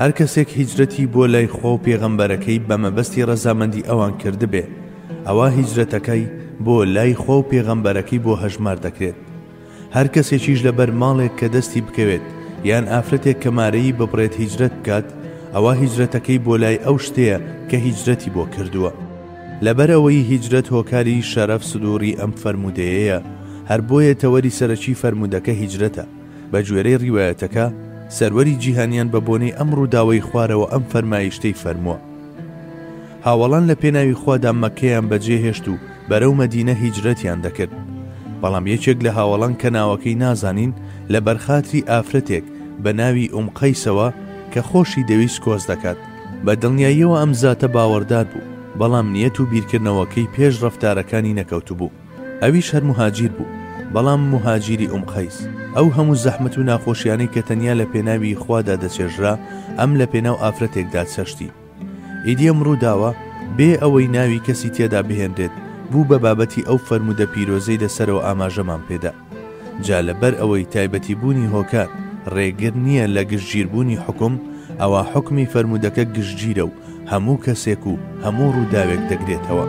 هەرکەسێک هیجرەتی بۆ لای خوا و پێغەمبەرەکەی بە مەبەستی ڕەزامەندی ئەوان کردبێ ئەوا هیجرەتەکەی بۆ لای خوا و پێغەمبەرەکەی بۆ هەژمار دەکرێت هەر کەسێکیش لەبەر ماڵێک کە دەستی بکەوێت یان ئافرەتێک کە مارەیی ببڕێت هیجرەت بکات ئەوە هیجرەتەکەی بۆ لای ئەو شتەیە کە هیجرەتی بۆ کردووە لەبەر ئەوەی هیجرەت هۆکاری شەرەف سدوڕی ئەم فەرموودەیەیە هەر بۆیە تەوەری سەرەکی فەرموودەکە هیجرەتە بە گوێرەی ڕیوایەتەکە سەروەری جیهانیان بە بۆنەی ئەم ڕووداوەی خوارەوە ئەم فەرمایشتەی فەرمووە هاوڵان لە پێناوی خوادا مەکەیان بەجێ هێشت و بەرەو مەدینە هیجرەتیان دەکرد بەڵام یەکێک لە هاوڵان کە ناوەکەی نازانین لە بەرخاتری ئافرەتێک بە ناوی ئوم قەیسەوە کە خۆشی دەویست کۆز دەکات بە دڵنیاییەوە ئەم زاتە باوەڕدار بوو بەڵام نیەت و بیرکردنەوەکەی پێش ڕفتارەکانی نەکەوتبوو ئەویش هەر موهاجیر بوو بەڵام موهاجیری ئوم قەیس. ئەو هەموو زەحمەت و ناخۆشیانەی کە تەنیا لە پێناوی خوادا دەچێژرا ئەم لە پێناو ئافرەتێکدا چەشتی. ئیدی ئەم ڕووداوە بێ ئەوەی ناوی کەسی تێدا بهێنرێت بوو بە بابەتی ئەو فەرموودە پیرۆزەی لە سەرەوە ئاماژەمان پێدا. جا لەبەر ئەوەی تایبەتی بوونی هۆکار ڕێگر نییە لە گشتگیر بوونی حوکم، ئەوا حوکمی فەرموودەکە گشتگیرە و هەموو کەسێک و هەموو ڕووداوێک دەگرێتەوە.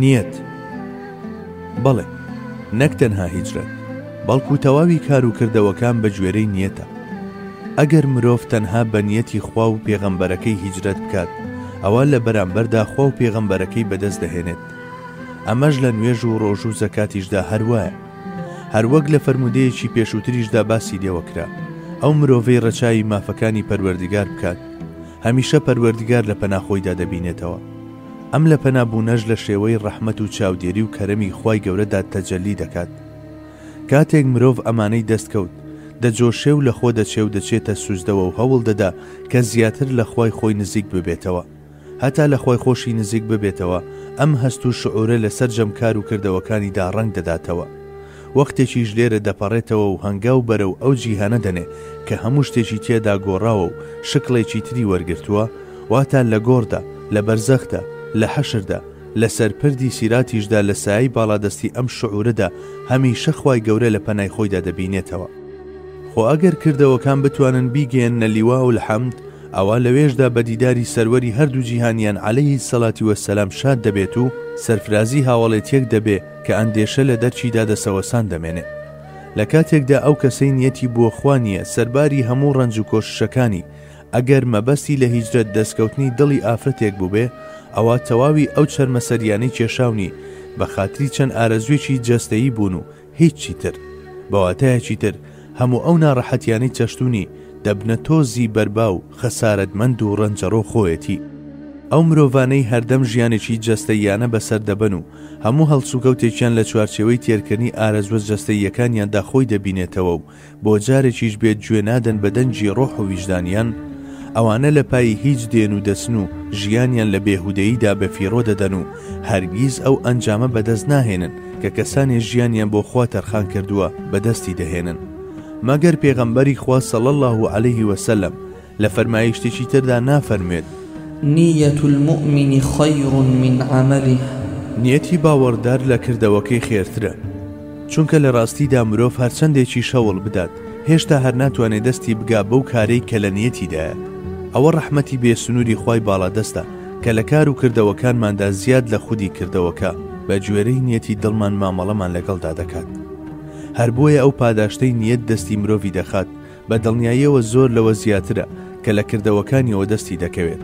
نیەت، بەڵێ، نەک تەنها هیجرەت، بەڵکو تەواوی کار و کردەوەکان بە گوێرەی نیەتە. ئەگەر مرۆڤ تەنها بە نیەتی خوا و پێغەمبەرەکەی هیجرەت بکات ئەوا لە بەرامبەردا خوا و پێغەمبەرەکەی بەدەست دەهێنێت ئەمەش لە نوێژ و ڕۆژ و زەکاتیشدا هەروایە هەروەک لە فەرمودەیەکی پێشووتریشدا باسی لێوەکرا ئەو مرۆڤەی ڕەچاوی مافەکانی پەروەردگار بکات هەمیشە پەروەردگار لە پەناخۆیدا دەبینێتەوە ئەم لە پەنابوونەش لە شێوەی ڕەحمەت و چاودێری و کەرەمی خوای گەورەدا تەجەلی دەکات کاتێک مرۆڤ ئەمانەی دەست کەوت، دەجۆشێ و لەخۆ دەچێ و دەچێتە سوجدەوە و هەوڵ دەدا کە زیاتر لە خوای خۆی نزیک ببێتەوە. هەتا لە خوای خۆشی نزیک ببێتەوە، ئەم هەست و شعورە لە سەرجەم کار و کردەوەکانیدا ڕەنگ دەداتەوە. وەختێکیش لێرە دەپەڕێتەوە و هەنگاو بەرەو ئەو جیهانە دەنێ کە هەموو شتێکی تێدا گۆڕاوە و شکڵێکی تری وەرگرتووە، واتە لە گۆڕدا، لە بەرزەخدا، لە حەشردا، لەسەر پردی سیراتیشدا لە سایەی باڵادەستی ئەم شعورەدا هەمیشە خوای گەورە لە پەنای خۆیدا دەبینێتەوە. خۆ ئەگەر کردەوەکان بتوانن بیگەیەننە لیواء الحمد ئەوا لەوێشدا بە دیداری سەروەری هەردوو جیهانیان علیه الصلوة والسلام شاد دەبێت و سەرفرازی هاوەڵێتیەک دەبێ کە ئەندێشە لە دەرکیدا دەسەوەسان دەمێنێ لە کاتێکدا ئەو کەسەی نیەتی بۆ خوا نیە سەرباری هەموو ڕەنج و کۆششەکانی ئەگەر مەبەستی لە هیجرەت دەستکەوتنی دڵی ئافرەتێک بووبێ، ئەوا تەواوی ئەو چەرمەسەرییانەی کێشاونی، بە خاتری چەند ئارەزووێکی جەستەیی بوون و هیچی تر. بە واتایەکی تر، هەموو ئەو ناڕەحەتییانەی چەشتوونی، دەبنە تۆزی بەربا و خەسارەتمەند و ڕەنجەڕۆ خۆیەتی. ئەو مرۆڤانەی هەردەم ژیانێکی جەستەییانە بەسەر دەبەن و هەموو هەڵسوکەوتێکیان لە چوارچێوەی تێرکردنی ئارەزووە جەستەییەکانیاندا خۆی دەبینێتەوە و بۆ جارێکیش بێت گوێ نادەن بە دەنگی ڕۆح و ویژدانیان؟ ئەوانە لە پای هیچ دێن و دەچن و ژیانیان لە بێهودەییدا بەفیڕۆ دەدەن و هەرگیز ئەو ئەنجامە بەدەست ناهێنن کە کەسانی ژیانیان بۆ خوا تەرخان کردووە بەدەستی دەهێنن. مەگەر پێغەمبەری خوا صلی اللە علیه و سلم، لە فەرمایشتێکی تردا نافەرموێت. نیە المومن خیر من عمله. نیەتی باوەڕدار لە کردەوەکەی خێرترە. چونکە لە ڕاستیدا مرۆڤ هەرچەندێکیش هەوڵ بدات هێشتا هەر ناتوانێت دەستی بگا بەو کارەی کە لە نیەتیدایە. ئەوە ڕەحمەتی بێ سنووری خوای باڵادەستە کە لە کار و کردەوەکانماندا زیاد لە خودی کردەوەکە بە گوێرەی نیەتی دڵمان مامەڵەمان لەگەڵدا دەکات. هەر بۆیە ئەو پاداشتەی نیەت دەستی مرۆڤی دەخات بە دڵنیاییەوە زۆر لەوە زیاترە کە لە کردەوەکانیەوە دەستی دەکەوێت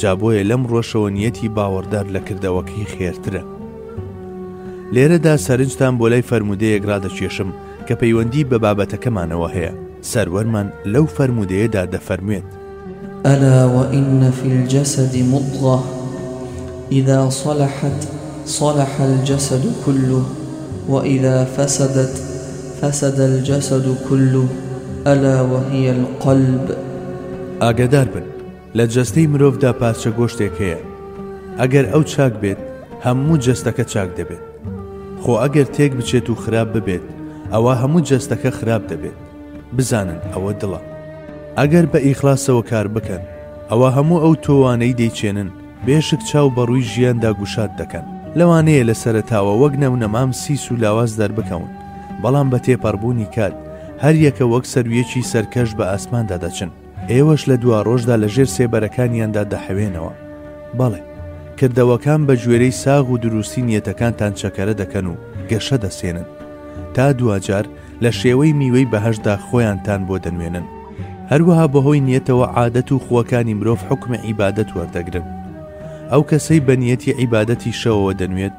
جا بۆیە لەم ڕۆشەوە نیەتی باوەڕدار لە کردەوەکەی خێرترە لێرەدا سەرنجتان بۆ لای فەرمودەیەک ڕادەکێشم کە پەیوەندی بە بابەتەکەمانەوە هەیە سەروەرمان لەو فەرمودەیەدا دەفەرموێت الا وان فی الجسد مضغە اذا صلحت صلح الجسد کله واذا فسدت فسد الجسد کله الا وهی القلب. ئاگادار بن، لە جەستەی مرۆڤدا پارچە گۆشتێک هەیە، ئەگەر ئەو چاک بێت، هەموو جەستەکە چاک دەبێت. خۆ ئەگەر تێک بچێت و خراپ ببێت، ئەوا هەموو جەستەکە خراپ دەبێت. بزانن ئەوە دڵە. ئەگەر بە ئیخلاسەوە کار بکەن، ئەوا هەموو ئەو تۆوانەی دەیچێنن، بێشک چاو بە ڕووی ژیاندا گوشاد دەکەن. لەوانەیە لە سەرەتاوە وەک نەونە مام سیس و لاواز دەربکەون، بەڵام بە تێپەڕبوونی کات، هەریەکە وەک سەرویەکی سەرکەش بە ئاسماندا دەچن. ئێوەش لە دواڕۆژدا لە ژێر سێبەرەکانیاندا دەحەوێنەوە. بەڵێ، کردەوەکان بە گوێرەی ساغ و دروستی نیەتەکانتان چەکەرە دەکەن و گەشە دەسێنن. تا دواجار لە شێوەی میوەی بەهەشدا خۆیانتان بۆ دەنوێنن. هەروەها بەهۆی نیەتەوە عادەت و خووەکانی مرۆڤ حوکمی عیبادەت وەردەگرن. ئەو کەسەی بە نیەتی عیبادەتی شەوەوە دەنوێت،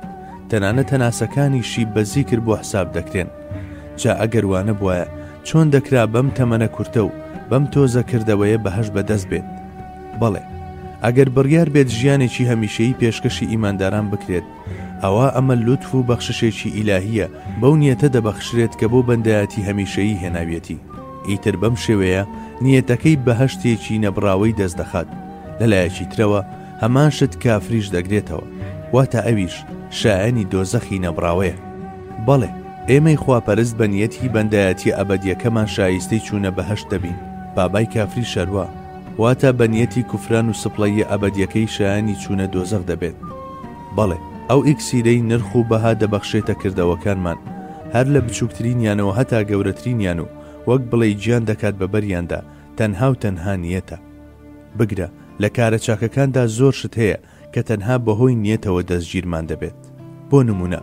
تەنانەت هەناسەکانیشی بە زیکر بۆ حساب دەکرێن. جا ئەگەر وانەبواە چۆن دەکرا بەم تەمەنە کورتە و بەم تۆزە کردەوەیە بەهش بەدەست بێت بەڵێ ئەگەر بڕیار بێت ژیانێکی هەمیشەی پێشکەشی ئیمانداران بکرێت ئەوە ئەمە لوتف و بەخششێکی ئیلاهیە بەو نیەتە دەبەخشرێت کە بۆ بەندایەتی هەمیشەیی هێناویەتی ئیتر بەم شێوەیە نیەتەکەی بەهشتێکی نەبراوەی دەست دەخات لەلایەکی ترەوە هەمان شت کافریش دەگرێتەوە واتە ئەویش شایانی دۆزەخی نەبراوەیە بەڵێ، ئێمەی خواپەرست بە نیەتی بەندایەتیە ئەبەدیەکەمان شایستەی چوونە بەهەشت دەبین، بابای کافری شەروا، واتە بە نیەتی کوفران و سپڵەییە ئەبەدیەکەی شایانی چوونە دۆزەخ دەبێت. بەڵێ، ئەو ئیکسیرەی نرخ و بەها دەبەخشێتە کردەوەکانمان، هەر لە بچووکترینیانەوە هەتا گەورەترینیان و وەک بڵێی گیان دەکات بە بەریاندا، تەنها و تەنها نیەتە. بگرە، لە کارە چاکەکاندا زۆر شت هەیە کە تەنها بەهۆی نیەتەوە دەستگیرمان دەبێت بۆ نمونە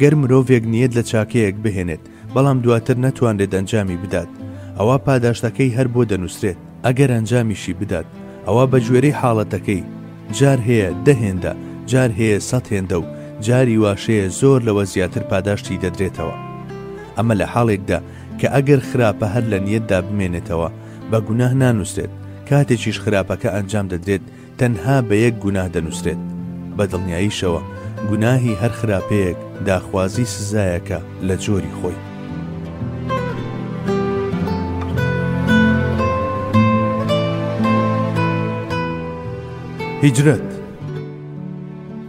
گەر مرۆڤێک نیەت لە چاکەیەک بهێنێت بەڵام دواتر نەتوانرێت ئەنجامی بدات ئەوا پاداشتەکەی هەر بۆ دەنووسرێت ئەگەر ئەنجامیشی بدات ئەوا بە گوێرەی حاڵەتەکەی جار هەیە دە هێندە جار هەیە سەد هێندە و جاری واشەیە زۆر لەوە زیاتر پاداشتی دەدرێتەوە ئەمە لە حاڵێکدا کە ئەگەر خراپە هەر لە نیەتدا بمێنێتەوە بە گوناه نانووسێت کاتێکیش خراپەکە ئەنجام دەدرێت تەنها بە یەک گوناه دەنوسرێت، بە دڵنیاییشەوە گوناهی هەر خراپەیەک داخوازی سزایەکە لە جۆری خۆی. هیجرەت،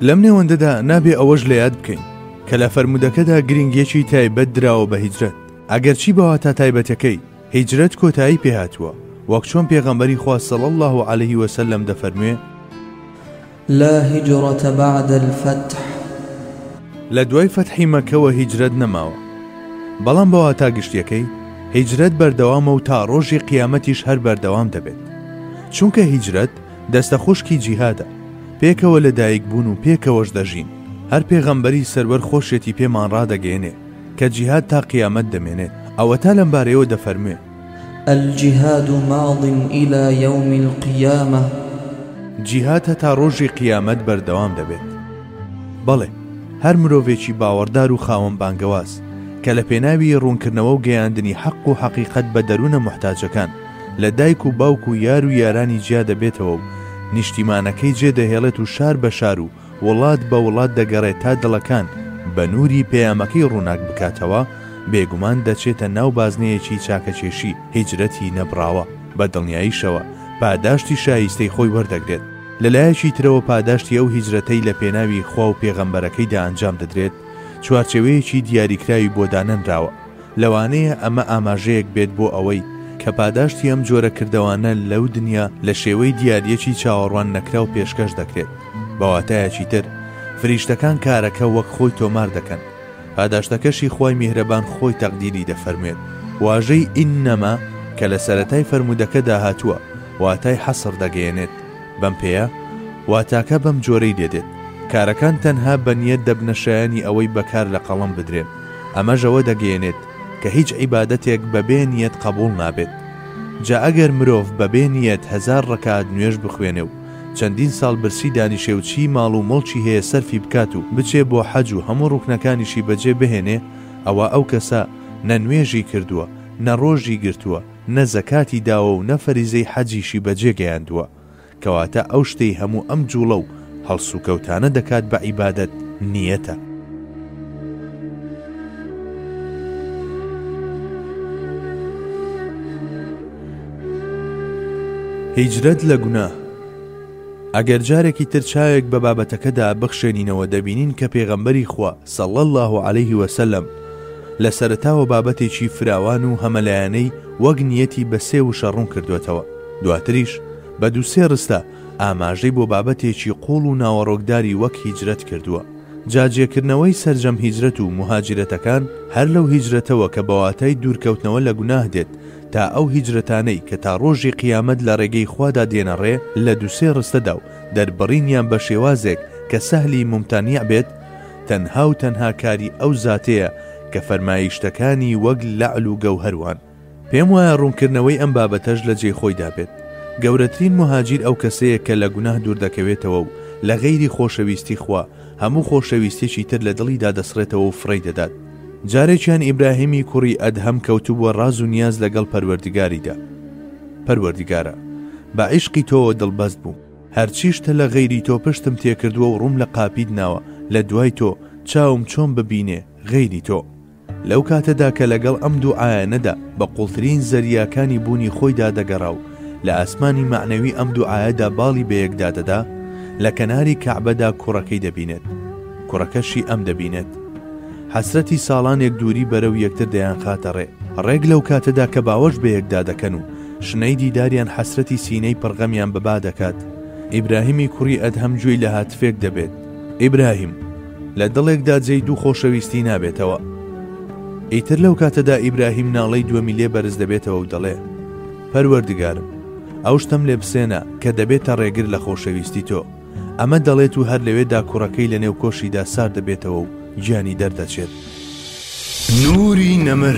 لەم نێوەندەدا نابێ ئەوەش لە یاد بکەین کە لە فەرموودەکەدا گرنگیەکی تایبەت دراوە بە هیجرەت، ئەگەرچی بە واتا تایبەتەکەی، هیجرەت کۆتایی پێهاتووە، وەک چۆن پێغەمبەری خوا صلی اللە علیه وسلم دەفەرموێ. لا هجرة بعد الفتح. لە دوای فەتحی مەکەوە هیجرەت نەماوە. بەڵام بە واتا گشتیەکەی، هیجرەت بەردەوامە و تا ڕۆژی قیامەتیش هەر بەردەوام دەبێت. چونکە هیجرەت دەستە خوشکی جیهادە، پێکەوە لە دایک بوون و پێکەوەش دەژین، هەر پێغەمبەری سەروەر خۆشیەتی پێمان ڕادەگەیەنێ، کە جیهاد تا قیامەت دەمێنێت ئەوەتا لەم بارەیەوە دەفەرموێ. الجهاد ماض الی یوم القیامە. جیهاد هەتا ڕۆژی قیامەت بەردەوام دەبێت. بەڵێ، هەر مرۆڤێکی باوەڕدار و خاوەن بانگەواز کە لە پێناوی ڕوونکردنەوە و گەیاندنی حەق و حەقیقەت بە دەروونە محتاجەکان لە دایک و باوک و یار و یارانی جیا دەبێتەوە و نیشتیمانەکەی جێ دەهێڵێت و شار بە شار و وڵات بە وڵات دەگەڕێت تا دڵەکان بە نووری پەیامەکەی ڕووناک بکاتەوە، بێگومان دەچێتە ناو بازنەیەکی چاکەکێشی هیجرەتی نەبڕاوە، بە دڵنیاییشەوە پاداشتی شایستەی خۆی وەردەگرێت، لە لایەکی ترەوە پاداشتی ئەو هیجرەتەی لە پێناوی خوا و پێغەمبەرەکەیدا ئەنجام دەدرێت، چوارچێوەیەکی دیاریکراوی بۆ دانەنراوە، لەوانەیە ئەمە ئاماژەیەک بێت بۆ ئەوەی کە پاداشتی ئەم جۆرە کردەوانە لەو دنیا لە شێوەی دیاریەکی چاوەڕوان نەکراو پێشکەش دەکرێت، بە واتایەکی تر فریشتەکان کارەکە وەک خۆی تۆمار دەکەن، پاداشتەکەشی خوای میهرەبان خۆی تەقدیری دەفەرموێت. واژەی انما کە لە سەرەتای فەرموودەکەدا هاتووە واتای حەسڕ دەگەیەنێت، بەم پێیە واتاکە بەم جۆرەی لێدێت، کارەکان تەنها بە نیەت دەبنە شایەنی ئەوەی بە کار لە قەڵەم بدرێن، ئەمەش ئەوە دەگەیەنێت کە هیچ عیبادەتێک بەبێ نیەت قەبوڵ نابێت جا ئەگەر مرۆڤ بەبێ نیەت هەزار ڕەکات نوێژ بخوێنێ و چەندین ساڵ برسی دانیشێ و چی ماڵ و موڵکی هەیە سەرفی بکات و بچێ بۆ حەج و هەموو ڕوکنەکانیشی بەجێ بهێنێ ئەوا ئەو کەسە نە نوێژی کردووە نە ڕۆژی گرتووە نە زەکاتی داوە و نە فەریزەی حەجیشی بەجێ گەیاندووە کەواتە ئەو شتەی هەموو ئەم جوڵە و هەڵسوکەوتانە دەکات بە عیبادەت نیەتە. هیجرەت لە گوناه ئەگەر جارێکی تر چاوێک بە بابەتەکەدا بخشێنینەوە دەبینین کە پێغەمبەری خوا سەڵ الله عليه وسلم لە سەرتاوە بابەتێکی فراوان و هەمەلایەنەی وەک نیەتی بە سێ وشە ڕوون کردوێتەوە دواتریش بە دوو سێ ڕستە ئاماژەی بۆ بابەتێکی قووڵ و ناوەڕۆکداری وەک هیجرەت کردووە. جا جێکردنەوەی سەرجەم هیجرەت و موهاجرەتەکان هەر لەو هیجرەتەوە کە بە واتای دوورکەوتنەوە لە گوناه دێت تا ئەو هیجرەتانەی کە تا ڕۆژی قیامەت لە ڕێگەی خوادا دێنە ڕێ لە دوو سێ ڕستەدا و دەربڕینیان بە شێوازێک کە سەهلی ممتنیع بێت تەنها و تەنها کاری ئەو زاتەیە کە فەرمایشتەکانی وەک لەعل و گەوهەر وان. پێم وایە ڕوونکردنەوەی ئەم بابەتەش لە جێی خۆیدا بێت. گەورەترین موهاجیر ئەو کەسەیە کە لە گوناه دوور دەکەوێتەوە و لە غەیری خۆشەویستی خوا، هەموو خۆشەویستیەکی تر لە دڵیدا دەسڕێتەوە و فڕێی دەدات. جارێکیان ئیبراهیمی کوڕی ئەدهەم کەوتبووە ڕاز و نیاز لەگەڵ پەروەردگاریدا. پەروەردگارا! بە عیشقی تۆوە دڵبەست بووم. هەرچیشتە لە غەیری تۆ پشتم تێکردووە و ڕووم لە قاپیت ناوە، لە دوای تۆ، چاوم چۆن ببینێ غەیری تۆ؟ لەو کاتەدا کە لەگەڵ ئەم دوو ئایەنەدا بە قوڵترین زەریاکانی بوونی خۆیدا دەگەڕا و لە ئاسمانی مەعنەوی ئەم دوو ئایەدا باڵی بەیەکدا دەدا، لە کەناری کەعبەدا کوڕەکەی دەبینێت. کوڕەکەشی ئەم دەبینێت. حەسرەتی ساڵانێک دووری بەرەو یەکتر دەیانخاتە ڕێ. ڕێک لەو کاتەدا کە باوەش بەیەکدا دەکەن و شنەی دیداریان حەسرەتی سینەی پڕ غەمیان بە با دەکات، ئیبراهیمی کوڕی ئەدهەم گوێی لە هاتفێک دەبێت، ئیبراهیم! لە دڵێکدا جێی دوو خۆشەویستی نابێتەوە. ئیتر لەو کاتەدا ئیبراهیم ناڵەی دووەمی لێ بەرز دەبێتەوە و دەڵێ، پەروەردگارم! ئەو شتەم لێ بسێنە، کە دەبێتە ڕێگر لە خۆشەویستی تۆ. ئەمە دەڵێت و هەر لەوێدا کوڕەکەی لە نێو کۆشیدا سارد دەبێتەوە و گیانی دەردەچێت. نووری نەمر.